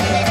Yeah.